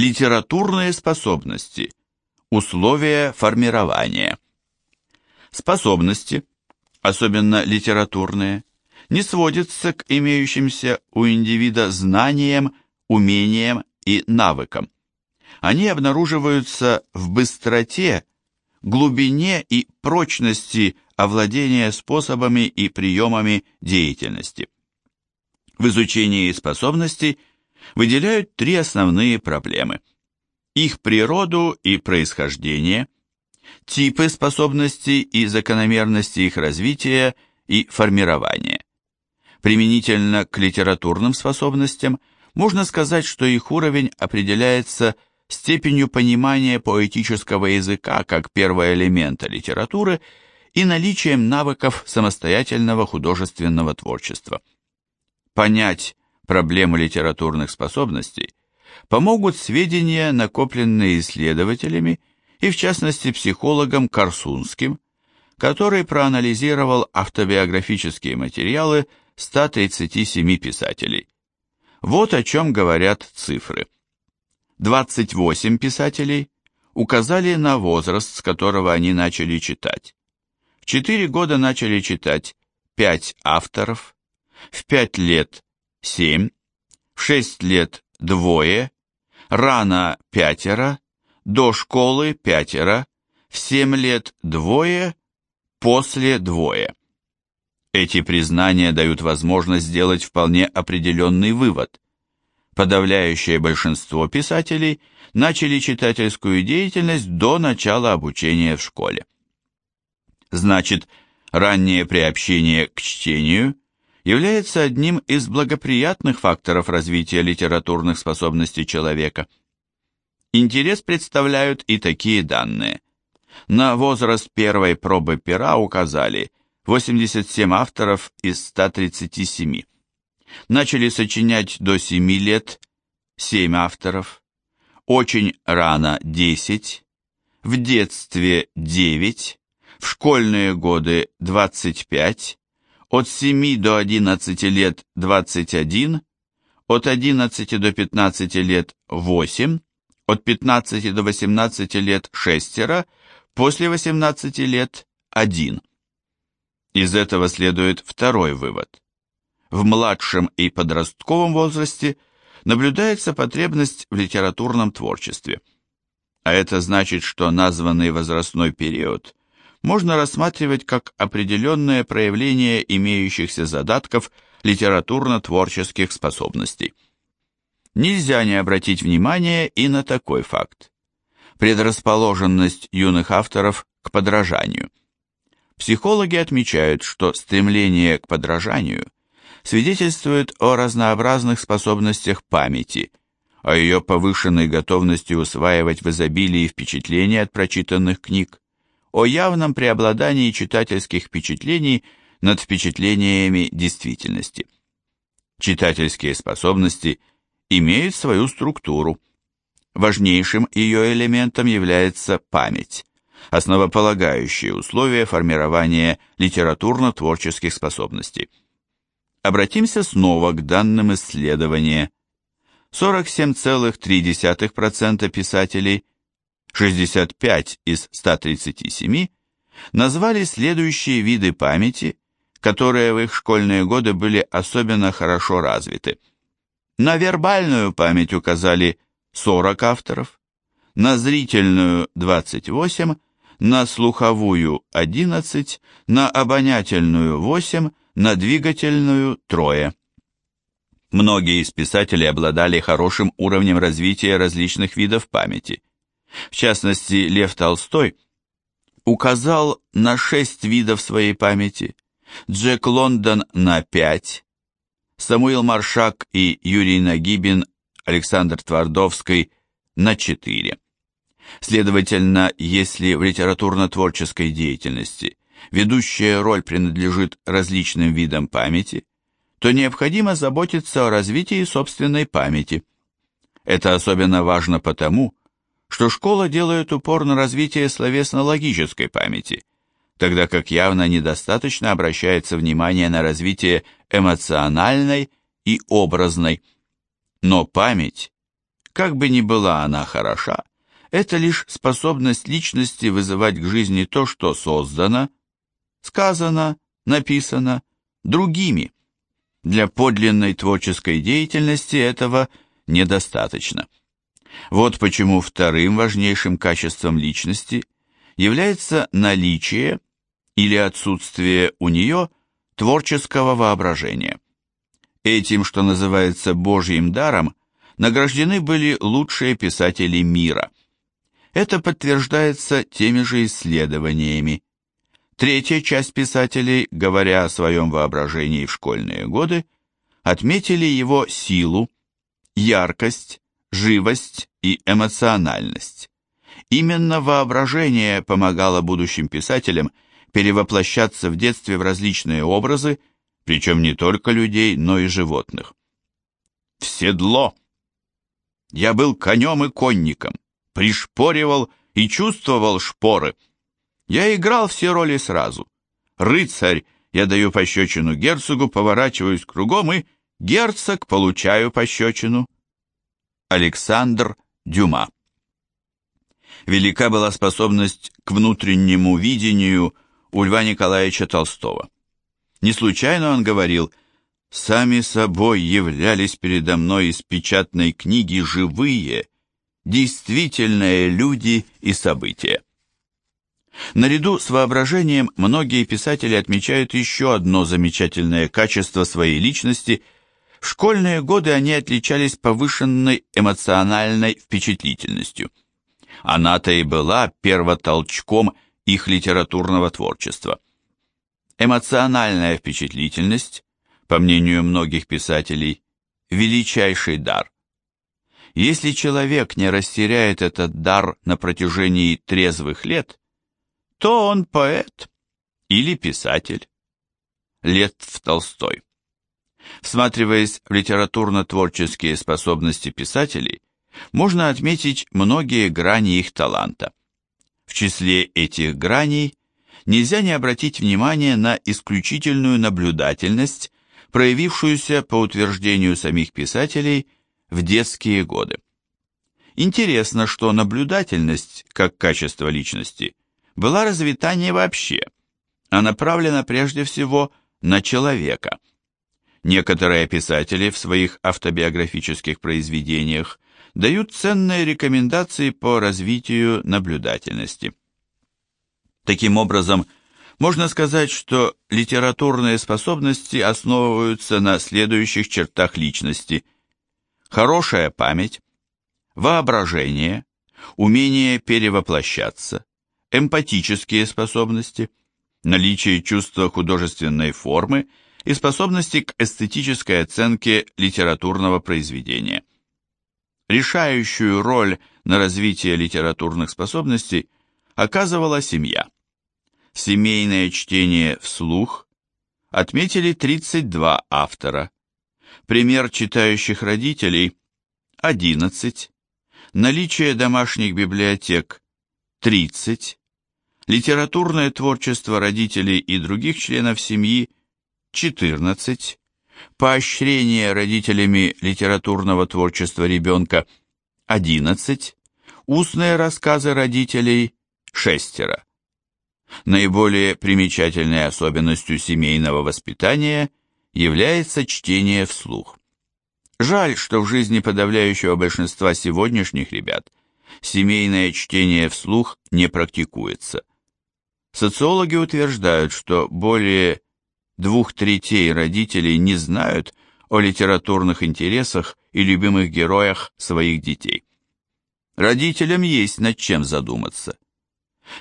Литературные способности. Условия формирования. Способности, особенно литературные, не сводятся к имеющимся у индивида знаниям, умениям и навыкам. Они обнаруживаются в быстроте, глубине и прочности овладения способами и приемами деятельности. В изучении способностей выделяют три основные проблемы. Их природу и происхождение, типы способностей и закономерности их развития и формирования. Применительно к литературным способностям можно сказать, что их уровень определяется степенью понимания поэтического языка как первого элемента литературы и наличием навыков самостоятельного художественного творчества. Понять проблему литературных способностей помогут сведения, накопленные исследователями и в частности психологом Корсунским, который проанализировал автобиографические материалы 137 писателей. Вот о чем говорят цифры. 28 писателей указали на возраст, с которого они начали читать. В 4 года начали читать 5 авторов, в 5 лет 7, в 6 лет двое, рано пятеро, до школы пятеро, в 7 лет двое, после двое. Эти признания дают возможность сделать вполне определенный вывод. Подавляющее большинство писателей начали читательскую деятельность до начала обучения в школе. Значит, раннее приобщение к чтению является одним из благоприятных факторов развития литературных способностей человека. Интерес представляют и такие данные. На возраст первой пробы пера указали 87 авторов из 137. Начали сочинять до 7 лет 7 авторов, очень рано 10, в детстве 9, в школьные годы 25, от 7 до 11 лет 21, от 11 до 15 лет 8, от 15 до 18 лет 6, после 18 лет 1. Из этого следует второй вывод. В младшем и подростковом возрасте наблюдается потребность в литературном творчестве. А это значит, что названный возрастной период можно рассматривать как определенное проявление имеющихся задатков литературно-творческих способностей. Нельзя не обратить внимание и на такой факт. Предрасположенность юных авторов к подражанию – Психологи отмечают, что стремление к подражанию свидетельствует о разнообразных способностях памяти, о ее повышенной готовности усваивать в изобилии впечатления от прочитанных книг, о явном преобладании читательских впечатлений над впечатлениями действительности. Читательские способности имеют свою структуру. Важнейшим ее элементом является память основополагающие условия формирования литературно-творческих способностей. Обратимся снова к данным исследования. 47,3% писателей, 65 из 137, назвали следующие виды памяти, которые в их школьные годы были особенно хорошо развиты. На вербальную память указали 40 авторов, на зрительную 28, на слуховую 11, на обонятельную 8, на двигательную трое. Многие из писателей обладали хорошим уровнем развития различных видов памяти. В частности, Лев Толстой указал на шесть видов своей памяти, Джек Лондон на пять, Самуил Маршак и Юрий Нагибин, Александр Твардовский на четыре. Следовательно, если в литературно-творческой деятельности ведущая роль принадлежит различным видам памяти, то необходимо заботиться о развитии собственной памяти. Это особенно важно потому, что школа делает упор на развитие словесно-логической памяти, тогда как явно недостаточно обращается внимание на развитие эмоциональной и образной. Но память как бы ни была она хороша, это лишь способность личности вызывать к жизни то, что создано, сказано, написано другими. Для подлинной творческой деятельности этого недостаточно. Вот почему вторым важнейшим качеством личности является наличие или отсутствие у нее творческого воображения. Этим, что называется Божьим даром, награждены были лучшие писатели мира. Это подтверждается теми же исследованиями. Третья часть писателей, говоря о своем воображении в школьные годы, отметили его силу, яркость, живость и эмоциональность. Именно воображение помогало будущим писателям перевоплощаться в детстве в различные образы, причем не только людей, но и животных. В седло! Я был конем и конником, пришпоривал и чувствовал шпоры. Я играл все роли сразу. Рыцарь, я даю пощечину герцогу, поворачиваюсь кругом и герцог получаю пощечину. Александр Дюма Велика была способность к внутреннему видению у Льва Николаевича Толстого. Не случайно он говорил «Сами собой являлись передо мной из печатной книги живые, действительные люди и события». Наряду с воображением многие писатели отмечают еще одно замечательное качество своей личности. В школьные годы они отличались повышенной эмоциональной впечатлительностью. Она-то и была первотолчком их литературного творчества. Эмоциональная впечатлительность, по мнению многих писателей, величайший дар. Если человек не растеряет этот дар на протяжении трезвых лет, то он поэт или писатель. Лев Толстой. Всматриваясь в литературно-творческие способности писателей, можно отметить многие грани их таланта. В числе этих граней нельзя не обратить внимание на исключительную наблюдательность, проявившуюся по утверждению самих писателей в детские годы. Интересно, что наблюдательность, как качество личности, была развита не вообще, а направлена прежде всего на человека. Некоторые писатели в своих автобиографических произведениях дают ценные рекомендации по развитию наблюдательности. Таким образом, можно сказать, что литературные способности основываются на следующих чертах личности. Хорошая память, воображение, умение перевоплощаться, эмпатические способности, наличие чувства художественной формы и способности к эстетической оценке литературного произведения. Решающую роль на развитие литературных способностей оказывала семья. Семейное чтение вслух отметили 32 автора. Пример читающих родителей – 11. Наличие домашних библиотек – 30. Литературное творчество родителей и других членов семьи – 14 поощрение родителями литературного творчества ребенка – 11, устные рассказы родителей – шестеро. Наиболее примечательной особенностью семейного воспитания является чтение вслух. Жаль, что в жизни подавляющего большинства сегодняшних ребят семейное чтение вслух не практикуется. Социологи утверждают, что более двух третей родителей не знают о литературных интересах и любимых героях своих детей. Родителям есть над чем задуматься.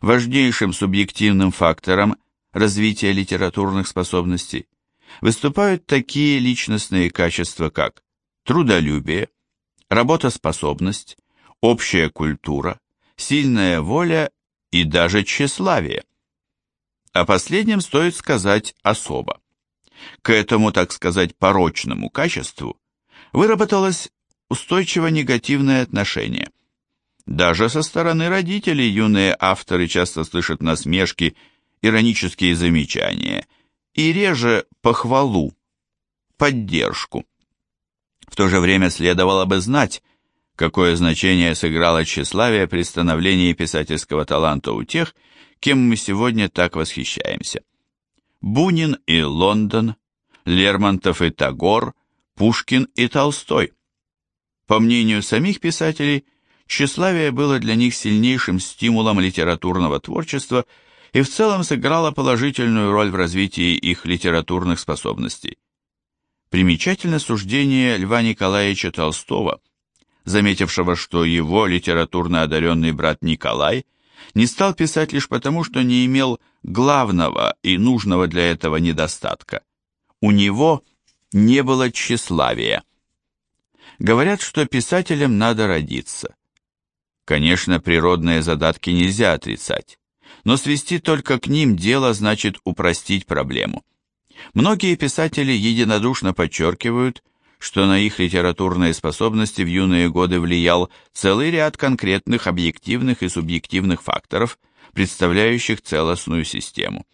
Важнейшим субъективным фактором развития литературных способностей выступают такие личностные качества, как трудолюбие, работоспособность, общая культура, сильная воля и даже тщеславие. О последнем стоит сказать особо. К этому, так сказать, порочному качеству выработалось устойчиво негативное отношение. Даже со стороны родителей юные авторы часто слышат насмешки, иронические замечания и реже похвалу, поддержку. В то же время следовало бы знать, какое значение сыграло тщеславие при становлении писательского таланта у тех, кем мы сегодня так восхищаемся. Бунин и Лондон, Лермонтов и Тагор, Пушкин и Толстой. По мнению самих писателей, тщеславие было для них сильнейшим стимулом литературного творчества и в целом сыграло положительную роль в развитии их литературных способностей. Примечательно суждение Льва Николаевича Толстого, заметившего, что его литературно одаренный брат Николай не стал писать лишь потому, что не имел главного и нужного для этого недостатка. У него не было тщеславия. Говорят, что писателям надо родиться. Конечно, природные задатки нельзя отрицать но свести только к ним дело значит упростить проблему. Многие писатели единодушно подчеркивают, что на их литературные способности в юные годы влиял целый ряд конкретных объективных и субъективных факторов, представляющих целостную систему.